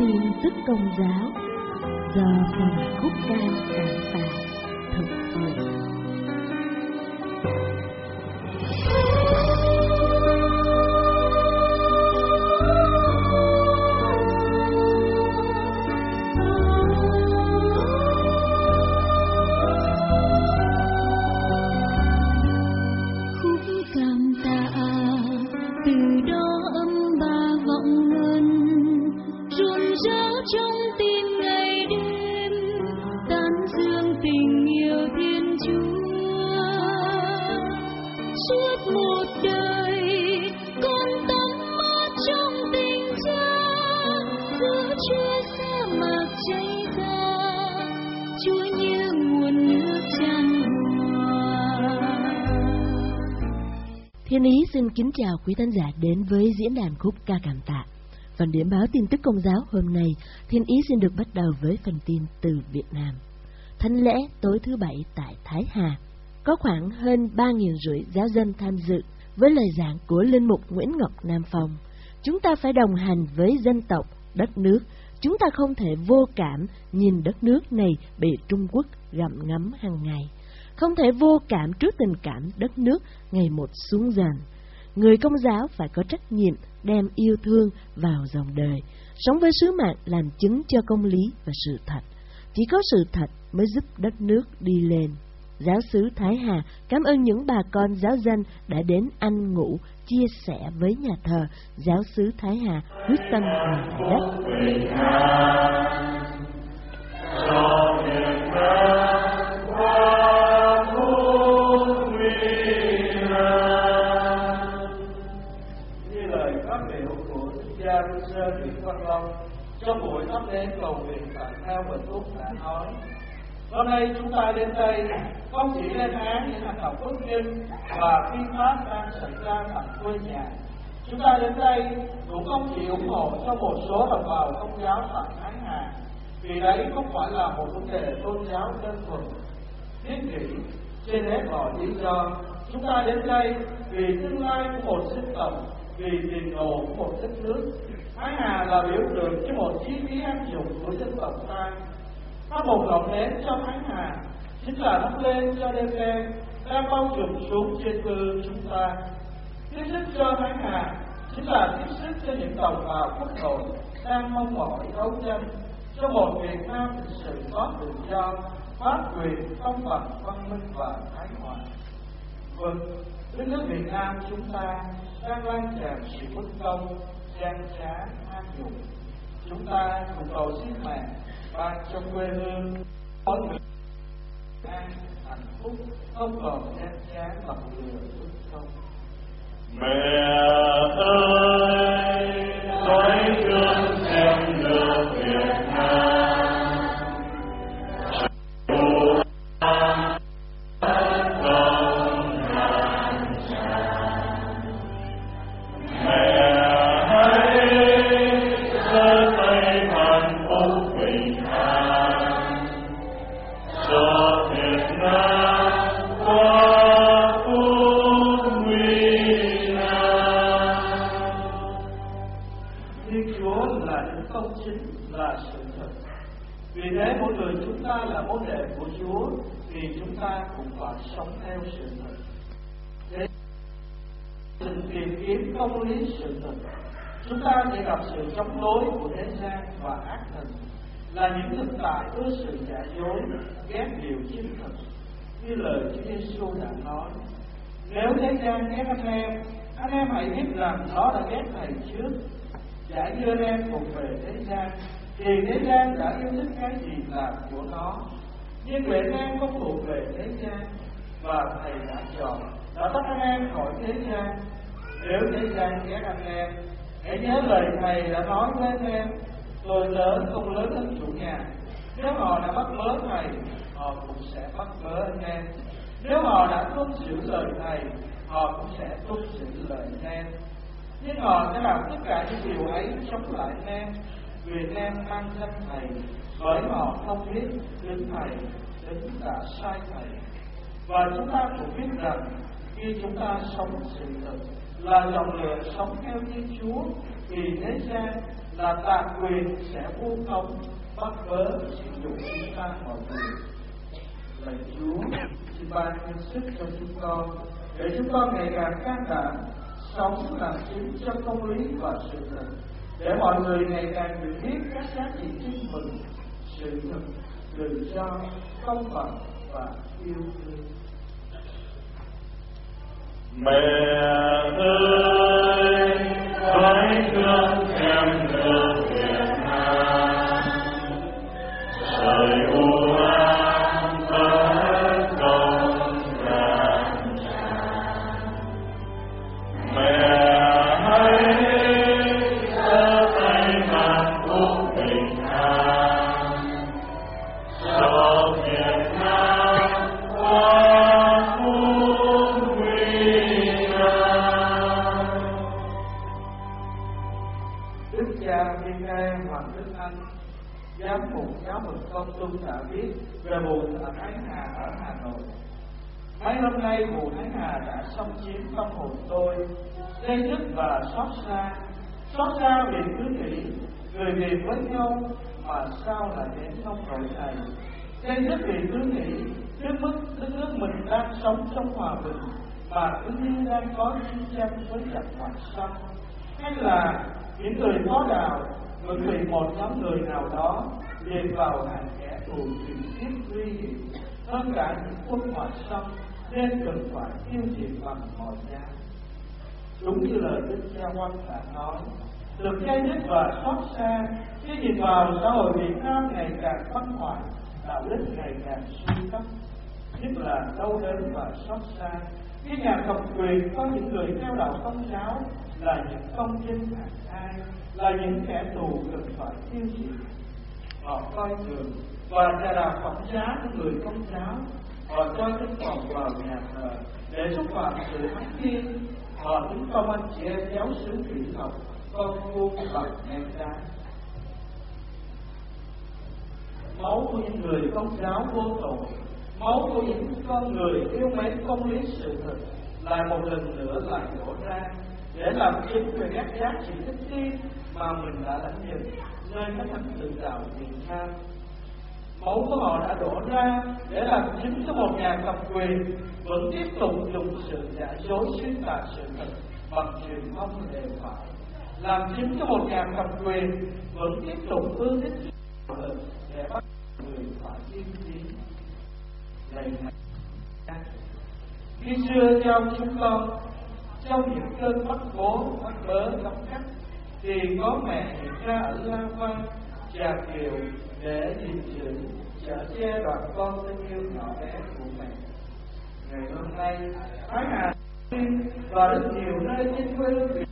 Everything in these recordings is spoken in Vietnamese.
tin tức công giáo do phần khúc ca cảm tạ thực hiện Thiên Ý xin kính chào quý khán giả đến với diễn đàn khúc ca cảm tạ. Phần điểm báo tin tức công giáo hôm nay, Thiên Ý xin được bắt đầu với phần tin từ Việt Nam. Thánh lễ tối thứ Bảy tại Thái Hà, có khoảng hơn 3.000 rưỡi giáo dân tham dự với lời giảng của Linh Mục Nguyễn Ngọc Nam Phong. Chúng ta phải đồng hành với dân tộc, đất nước. Chúng ta không thể vô cảm nhìn đất nước này bị Trung Quốc gặm ngấm hàng ngày không thể vô cảm trước tình cảm đất nước ngày một xuống dần. Người công giáo phải có trách nhiệm đem yêu thương vào dòng đời, sống với sứ mạng làm chứng cho công lý và sự thật. Chỉ có sự thật mới giúp đất nước đi lên. Giáo sứ Thái Hà cảm ơn những bà con giáo dân đã đến ăn ngủ, chia sẻ với nhà thờ giáo sứ Thái Hà quyết tâm làm lại đất. về của thích gia văn long trong buổi thắp đến cầu nguyện tại theo bình phúc đã nói hôm nay chúng ta đến đây không chỉ lên án những hành động bất nhân và phi pháp đang xảy ra tại quê nhà chúng ta đến đây cũng không chỉ ủng hộ cho một số đồng bào công giáo tại thái hà vì đấy không phải là một vấn đề tôn giáo đơn thuần thiết nghĩ trên hết mọi lý do chúng ta đến đây vì tương lai của một dân tộc vì tiền đồ một đất nước thái hà là biểu tượng cho một chí khí áp dụng của dân tộc ta nó một ngọn nến cho thái hà chính là thắp lên cho đêm đen đang bao trùm xuống trên cư chúng ta tiếp sức cho thái hà chính là tiếp sức cho những đồng bào quốc nội đang mong mỏi đấu tranh cho một Việt Nam thực sự có tự do, pháp quyền, công bằng, văn minh và thái hòa vân đất nước Việt Nam chúng ta đang lan tràn sự bất công, gian trá, an nhục. Chúng ta cùng cầu xin mẹ và cho quê hương có được an hạnh phúc, không còn gian trá và lừa bất công. Mẹ ơi, nói thương em sẽ gặp sự chống đối của thế gian và ác thần là những thực tại với sự giả dối, ghét điều chiếm thật, như lời Chúa Giêsu đã nói. Nếu thế gian ghét anh em anh em hãy biết rằng đó là ghét thầy trước, đã đưa anh em cùng về thế gian, thì thế gian đã yêu thích cái gì là của nó. Nhưng người anh em có thuộc về thế gian và thầy đã chọn, đã tách anh em khỏi thế gian. Nếu thế gian ghét anh em để nhớ lời Thầy đã nói với anh em Người lớn không lớn hơn chủ nhà. Nếu họ đã bắt mớ Thầy, Họ cũng sẽ bắt mớ anh em. Nếu họ đã tuân giữ lời Thầy, Họ cũng sẽ tuân giữ lời anh em. Nhưng họ sẽ làm tất cả những điều ấy chống lại anh em Việt em mang thân Thầy, Bởi họ không biết đến Thầy, Đến đã sai Thầy. Và chúng ta cũng biết rằng Khi chúng ta sống sự thật là dòng lửa sống theo Thiên Chúa, thì đến ra là tà quyền sẽ vu khống bắt vớ sử dụng chúng ta mọi người. Lạy Chúa, xin ban thêm sức cho chúng con, để chúng con ngày càng can đảm sống làm chính cho công lý và sự thật, để mọi người ngày càng được biết các giá trị chính mình, sự thật, tự do, công bằng và yêu thương. میں Đức Anh giám mục giáo mục công trung đã viết về buồn ở Thái Hà ở Hà Nội. Mấy hôm nay buồn Thái Hà đã xâm chiếm tâm hồn tôi, gây dứt và xót xa. Xót xa vì cứ nghĩ người Việt với nhau mà sao lại đến nông nỗi này. Gây dứt vì cứ nghĩ nước mức nước nước mình đang sống trong hòa bình và cứ như đang có chiến tranh với giặc ngoại xâm hay là những người có đạo và người một nhóm người nào đó đi vào hàng kẻ tù thì tiếp nguy hiểm. Tất cả những quân ngoại xâm nên cần phải tiêu diệt bằng mọi giá. Đúng như lời đức cha quan đã nói, được cay nhất và xót xa khi nhìn vào xã hội việt nam ngày càng phân hoại, đạo đức ngày càng suy cấp nhất là đau đớn và xót xa cái nhà cầm quyền có những người theo đạo công giáo là những công dân phản thai là những kẻ tù cần phải tiêu diệt. Họ coi thường và trà đạp phẩm giá của người công giáo. Họ cho chúng còn vào nhà thờ để xúc phạm sự hãnh thiên. Họ tấn công anh chị em giáo sứ thủy ngọc con vua bằng men ra máu của những người công giáo vô tội máu của những con người yêu mến công lý sự thật lại một lần nữa lại đổ ra để làm kiếm về các giá trị thích tiên mà mình đã lãnh nhận nơi các thánh tự đạo Việt Nam. Máu của họ đã đổ ra để làm chính cái một nhà cầm quyền vẫn tiếp tục dùng sự giả dối xuyên tạc sự thật bằng truyền thông đều phải làm chính cái một nhà cầm quyền vẫn tiếp tục ưa thích để bắt người phải kiên trì khi xưa 于是 theo chúng con trong những cơn mất cố mất cớ gặp cách, thì có mẹ hiện ra ở la quan trà kiều để gìn giữ chở che đoạn con tình yêu nhỏ bé của mẹ. ngày hôm nay thái hà và rất nhiều nơi trên quê hương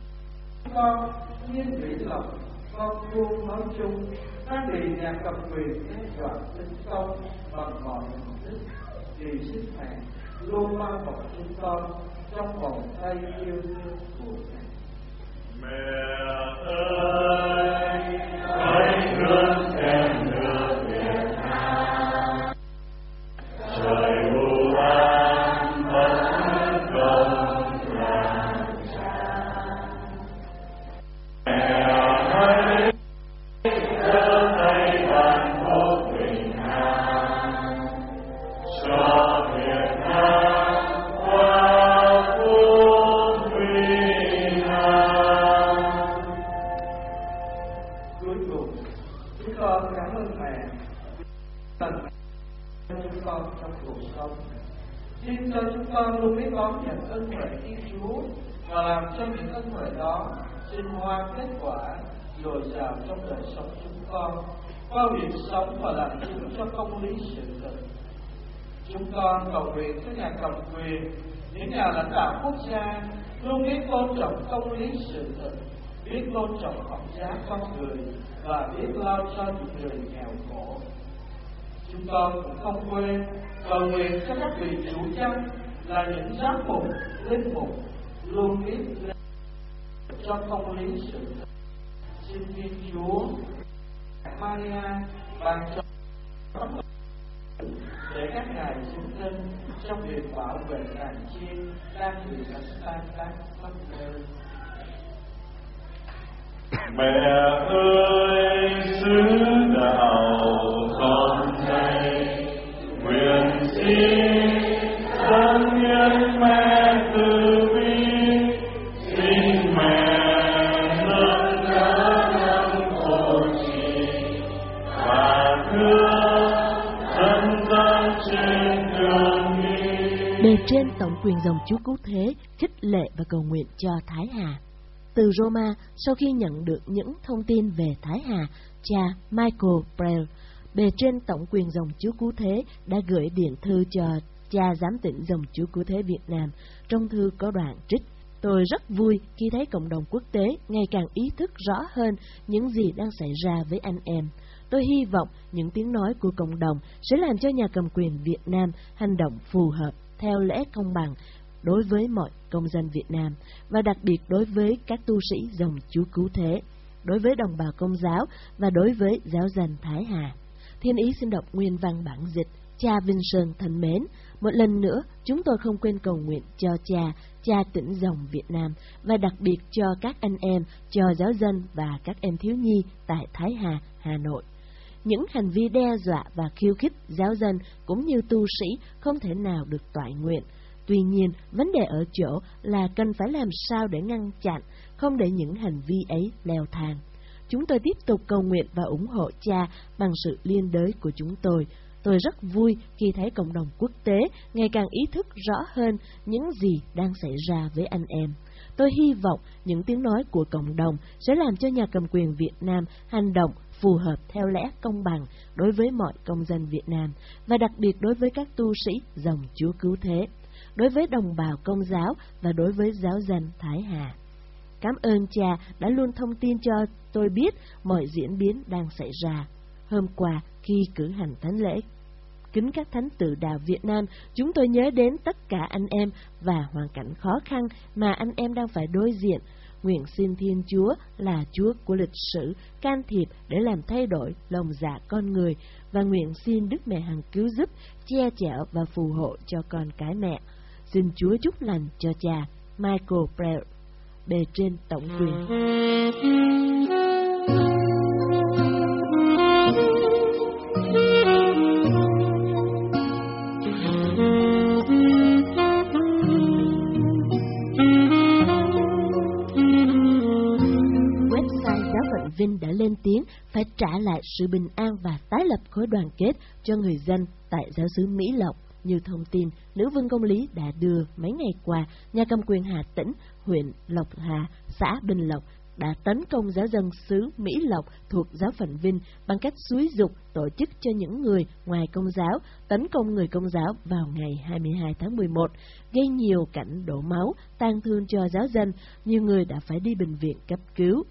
con nhiên thủy lộc con vuông nói chung đang bị nhà cầm quyền đe dọa tinh công bằng mọi hình thức 与之才，若八宝之高，将广开优之所在。美爱，爱人。chúng con cầu nguyện các nhà cầm quyền, những nhà lãnh đạo quốc gia luôn biết tôn trọng công lý sự thật, biết tôn trọng phẩm giá con người và biết lo cho những người nghèo khổ. Chúng con cũng không quên cầu nguyện cho các vị chủ chăn là những giám mục, linh mục luôn biết cho công lý sự thật. Xin Thiên Chúa Maria ban cho để các ngài sinh thân trong việc bảo vệ đàn chiên đang bị cảnh tan tác mất nơi. Mẹ ơi xứ đạo, con đây nguyện xin quyền dòng chúa cứu thế, khích lệ và cầu nguyện cho Thái Hà. Từ Roma, sau khi nhận được những thông tin về Thái Hà, cha Michael Brel, bề trên tổng quyền dòng chúa cứu thế đã gửi điện thư cho cha giám tỉnh dòng chúa cứu thế Việt Nam. Trong thư có đoạn trích Tôi rất vui khi thấy cộng đồng quốc tế ngày càng ý thức rõ hơn những gì đang xảy ra với anh em. Tôi hy vọng những tiếng nói của cộng đồng sẽ làm cho nhà cầm quyền Việt Nam hành động phù hợp theo lẽ công bằng đối với mọi công dân Việt Nam và đặc biệt đối với các tu sĩ dòng chú Cứu Thế, đối với đồng bào công giáo và đối với giáo dân Thái Hà. Thiên ý xin đọc nguyên văn bản dịch Cha Vinh Sơn thân mến, một lần nữa chúng tôi không quên cầu nguyện cho cha, cha tỉnh dòng Việt Nam và đặc biệt cho các anh em, cho giáo dân và các em thiếu nhi tại Thái Hà, Hà Nội những hành vi đe dọa và khiêu khích giáo dân cũng như tu sĩ không thể nào được toại nguyện. Tuy nhiên, vấn đề ở chỗ là cần phải làm sao để ngăn chặn, không để những hành vi ấy leo thang. Chúng tôi tiếp tục cầu nguyện và ủng hộ cha bằng sự liên đới của chúng tôi. Tôi rất vui khi thấy cộng đồng quốc tế ngày càng ý thức rõ hơn những gì đang xảy ra với anh em. Tôi hy vọng những tiếng nói của cộng đồng sẽ làm cho nhà cầm quyền Việt Nam hành động phù hợp theo lẽ công bằng đối với mọi công dân Việt Nam và đặc biệt đối với các tu sĩ dòng Chúa Cứu Thế, đối với đồng bào công giáo và đối với giáo dân Thái Hà. Cảm ơn cha đã luôn thông tin cho tôi biết mọi diễn biến đang xảy ra. Hôm qua, khi cử hành thánh lễ, kính các thánh tự đạo Việt Nam, chúng tôi nhớ đến tất cả anh em và hoàn cảnh khó khăn mà anh em đang phải đối diện. Nguyện xin Thiên Chúa là Chúa của lịch sử can thiệp để làm thay đổi lòng dạ con người và nguyện xin Đức Mẹ Hằng cứu giúp, che chở và phù hộ cho con cái mẹ. Xin Chúa chúc lành cho cha Michael Brell, bề trên tổng quyền. tiếng phải trả lại sự bình an và tái lập khối đoàn kết cho người dân tại giáo xứ Mỹ Lộc. Như thông tin, nữ vương công lý đã đưa mấy ngày qua, nhà cầm quyền Hà Tĩnh, huyện Lộc Hà, xã Bình Lộc đã tấn công giáo dân xứ Mỹ Lộc thuộc giáo phận Vinh bằng cách xúi dục tổ chức cho những người ngoài công giáo tấn công người công giáo vào ngày 22 tháng 11, gây nhiều cảnh đổ máu, tan thương cho giáo dân, nhiều người đã phải đi bệnh viện cấp cứu.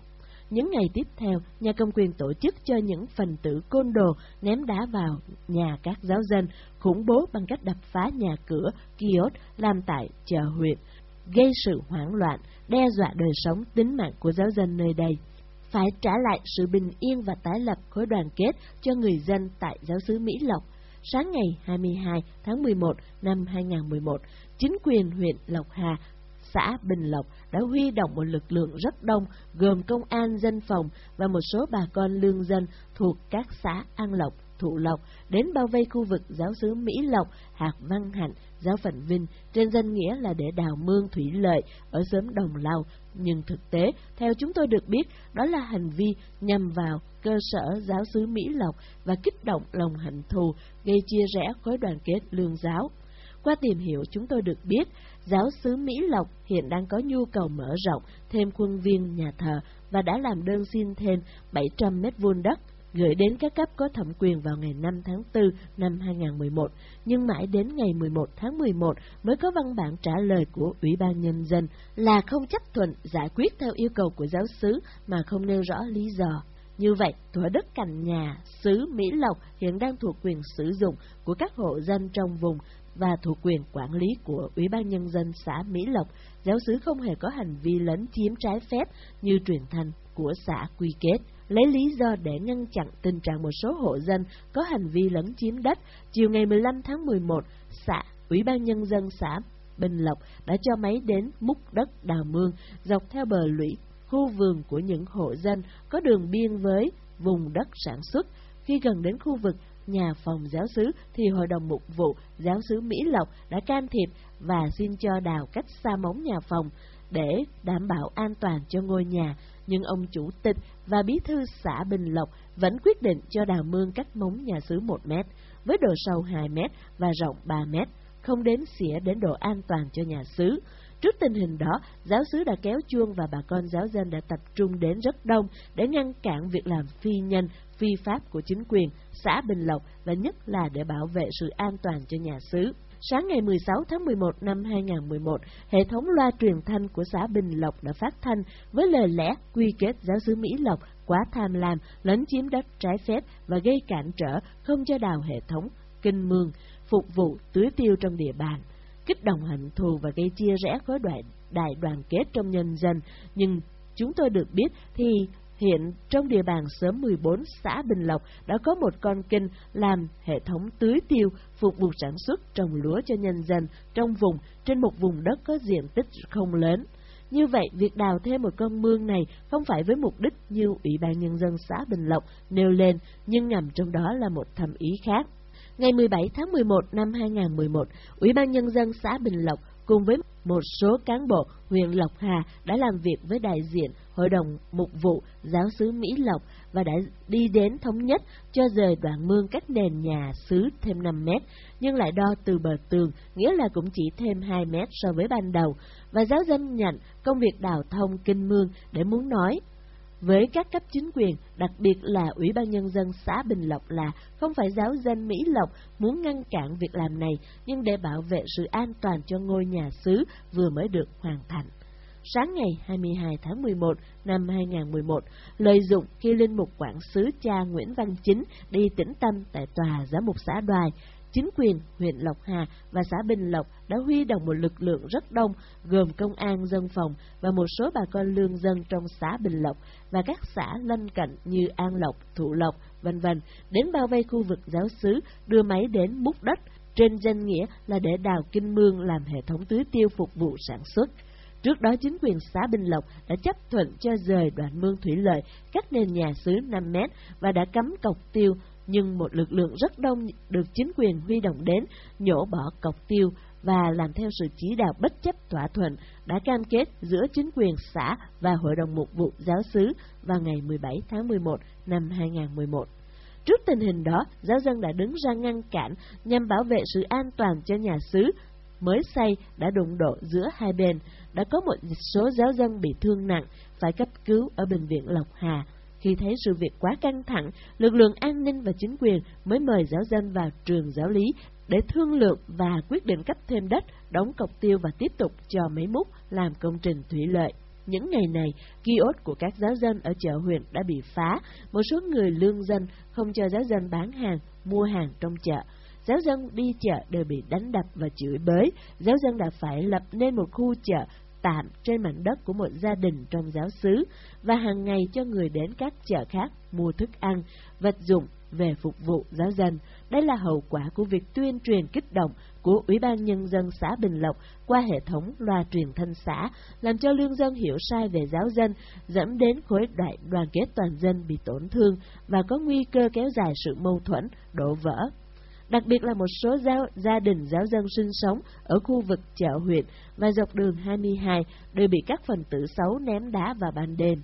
Những ngày tiếp theo, nhà công quyền tổ chức cho những phần tử côn đồ ném đá vào nhà các giáo dân, khủng bố bằng cách đập phá nhà cửa, kiosk làm tại chợ huyện, gây sự hoảng loạn, đe dọa đời sống tính mạng của giáo dân nơi đây. Phải trả lại sự bình yên và tái lập khối đoàn kết cho người dân tại giáo xứ Mỹ Lộc. Sáng ngày 22 tháng 11 năm 2011, chính quyền huyện Lộc Hà xã Bình Lộc đã huy động một lực lượng rất đông gồm công an dân phòng và một số bà con lương dân thuộc các xã An Lộc, Thụ Lộc đến bao vây khu vực giáo xứ Mỹ Lộc, Hạc Văn Hạnh, giáo phận Vinh trên danh nghĩa là để đào mương thủy lợi ở xóm Đồng Lao, nhưng thực tế theo chúng tôi được biết đó là hành vi nhằm vào cơ sở giáo xứ Mỹ Lộc và kích động lòng hận thù gây chia rẽ khối đoàn kết lương giáo. Qua tìm hiểu chúng tôi được biết, giáo sứ Mỹ Lộc hiện đang có nhu cầu mở rộng thêm khuôn viên nhà thờ và đã làm đơn xin thêm 700 mét vuông đất gửi đến các cấp có thẩm quyền vào ngày 5 tháng 4 năm 2011, nhưng mãi đến ngày 11 tháng 11 mới có văn bản trả lời của Ủy ban Nhân dân là không chấp thuận giải quyết theo yêu cầu của giáo sứ mà không nêu rõ lý do. Như vậy, thửa đất cạnh nhà xứ Mỹ Lộc hiện đang thuộc quyền sử dụng của các hộ dân trong vùng và thuộc quyền quản lý của Ủy ban Nhân dân xã Mỹ Lộc, giáo sứ không hề có hành vi lấn chiếm trái phép như truyền thanh của xã quy kết. Lấy lý do để ngăn chặn tình trạng một số hộ dân có hành vi lấn chiếm đất, chiều ngày 15 tháng 11, xã, Ủy ban Nhân dân xã Bình Lộc đã cho máy đến múc đất đào mương dọc theo bờ lũy khu vườn của những hộ dân có đường biên với vùng đất sản xuất. Khi gần đến khu vực, nhà phòng giáo sứ thì Hội đồng Mục vụ giáo sứ Mỹ Lộc đã can thiệp và xin cho đào cách xa móng nhà phòng để đảm bảo an toàn cho ngôi nhà, nhưng ông chủ tịch và bí thư xã Bình Lộc vẫn quyết định cho đào mương cách móng nhà xứ 1 mét, với độ sâu 2 mét và rộng 3 mét, không đến xỉa đến độ an toàn cho nhà xứ. Trước tình hình đó, giáo sứ đã kéo chuông và bà con giáo dân đã tập trung đến rất đông để ngăn cản việc làm phi nhân, phi pháp của chính quyền, xã Bình Lộc và nhất là để bảo vệ sự an toàn cho nhà xứ. Sáng ngày 16 tháng 11 năm 2011, hệ thống loa truyền thanh của xã Bình Lộc đã phát thanh với lời lẽ quy kết giáo sứ Mỹ Lộc quá tham lam, lấn chiếm đất trái phép và gây cản trở không cho đào hệ thống kinh mương phục vụ tưới tiêu trong địa bàn kích động hận thù và gây chia rẽ khối đoạn đại đoàn kết trong nhân dân. Nhưng chúng tôi được biết thì hiện trong địa bàn sớm 14 xã Bình Lộc đã có một con kinh làm hệ thống tưới tiêu phục vụ sản xuất trồng lúa cho nhân dân trong vùng trên một vùng đất có diện tích không lớn. Như vậy, việc đào thêm một con mương này không phải với mục đích như Ủy ban Nhân dân xã Bình Lộc nêu lên, nhưng ngầm trong đó là một thầm ý khác. Ngày 17 tháng 11 năm 2011, Ủy ban Nhân dân xã Bình Lộc cùng với một số cán bộ huyện Lộc Hà đã làm việc với đại diện Hội đồng Mục vụ Giáo sứ Mỹ Lộc và đã đi đến thống nhất cho rời đoạn mương cách nền nhà xứ thêm 5 mét, nhưng lại đo từ bờ tường, nghĩa là cũng chỉ thêm 2 mét so với ban đầu, và giáo dân nhận công việc đào thông kinh mương để muốn nói với các cấp chính quyền, đặc biệt là Ủy ban Nhân dân xã Bình Lộc là không phải giáo dân Mỹ Lộc muốn ngăn cản việc làm này, nhưng để bảo vệ sự an toàn cho ngôi nhà xứ vừa mới được hoàn thành. Sáng ngày 22 tháng 11 năm 2011, lợi dụng khi Linh Mục Quản sứ cha Nguyễn Văn Chính đi tĩnh tâm tại tòa giám mục xã Đoài, chính quyền huyện Lộc Hà và xã Bình Lộc đã huy động một lực lượng rất đông gồm công an, dân phòng và một số bà con lương dân trong xã Bình Lộc và các xã lân cận như An Lộc, Thụ Lộc, vân vân đến bao vây khu vực giáo xứ, đưa máy đến múc đất trên danh nghĩa là để đào kinh mương làm hệ thống tưới tiêu phục vụ sản xuất. Trước đó chính quyền xã Bình Lộc đã chấp thuận cho rời đoạn mương thủy lợi cách nền nhà xứ 5 mét và đã cấm cọc tiêu nhưng một lực lượng rất đông được chính quyền huy động đến nhổ bỏ cọc tiêu và làm theo sự chỉ đạo bất chấp thỏa thuận đã cam kết giữa chính quyền xã và Hội đồng Mục vụ Giáo xứ vào ngày 17 tháng 11 năm 2011. Trước tình hình đó, giáo dân đã đứng ra ngăn cản nhằm bảo vệ sự an toàn cho nhà xứ mới xây đã đụng độ giữa hai bên, đã có một số giáo dân bị thương nặng phải cấp cứu ở bệnh viện Lộc Hà khi thấy sự việc quá căng thẳng, lực lượng an ninh và chính quyền mới mời giáo dân vào trường giáo lý để thương lượng và quyết định cấp thêm đất, đóng cọc tiêu và tiếp tục cho mấy múc làm công trình thủy lợi. Những ngày này, kiosk của các giáo dân ở chợ huyện đã bị phá, một số người lương dân không cho giáo dân bán hàng, mua hàng trong chợ. Giáo dân đi chợ đều bị đánh đập và chửi bới, giáo dân đã phải lập nên một khu chợ tạm trên mảnh đất của một gia đình trong giáo xứ và hàng ngày cho người đến các chợ khác mua thức ăn, vật dụng về phục vụ giáo dân. Đây là hậu quả của việc tuyên truyền kích động của Ủy ban Nhân dân xã Bình Lộc qua hệ thống loa truyền thanh xã, làm cho lương dân hiểu sai về giáo dân, dẫn đến khối đại đoàn kết toàn dân bị tổn thương và có nguy cơ kéo dài sự mâu thuẫn, đổ vỡ, đặc biệt là một số giáo, gia đình giáo dân sinh sống ở khu vực chợ huyện và dọc đường 22 đều bị các phần tử xấu ném đá vào ban đêm.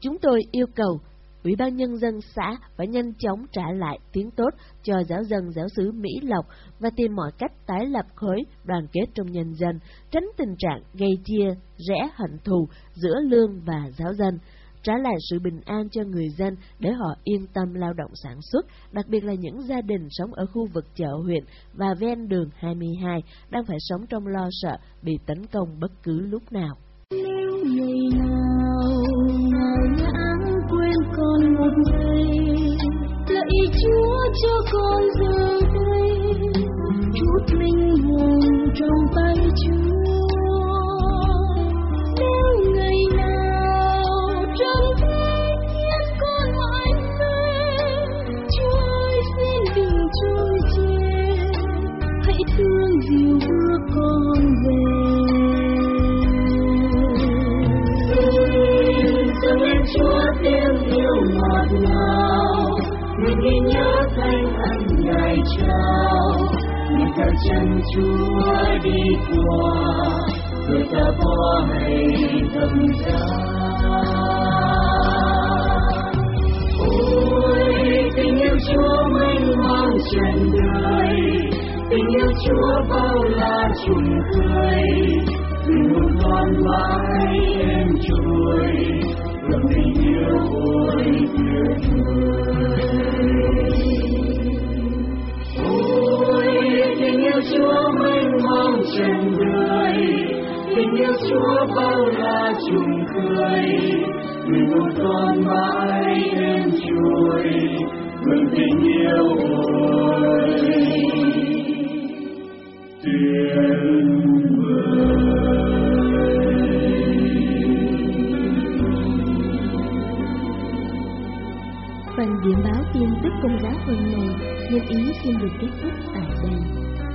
Chúng tôi yêu cầu Ủy ban Nhân dân xã phải nhanh chóng trả lại tiếng tốt cho giáo dân giáo sứ Mỹ Lộc và tìm mọi cách tái lập khối đoàn kết trong nhân dân, tránh tình trạng gây chia, rẽ hận thù giữa lương và giáo dân trả lại sự bình an cho người dân để họ yên tâm lao động sản xuất, đặc biệt là những gia đình sống ở khu vực chợ huyện và ven đường 22 đang phải sống trong lo sợ bị tấn công bất cứ lúc nào. Quên con một ngày, lạy Chúa cho con giờ đây, chút linh hồn trong tay Chúa. 圣主我的国，各个国美更加。为并有 chúa mênh mang trần đời tình yêu chúa bao la trùng khơi từ một con mãi em trôi lòng tình yêu ôi tuyệt vời Chúa mênh mông trần người tình yêu Chúa bao la trùng khơi người một con mãi em chuối mừng tình yêu ôi tuyệt phần điểm báo tin tức công giáo tuần này nhân ý xin được kết thúc tại đây.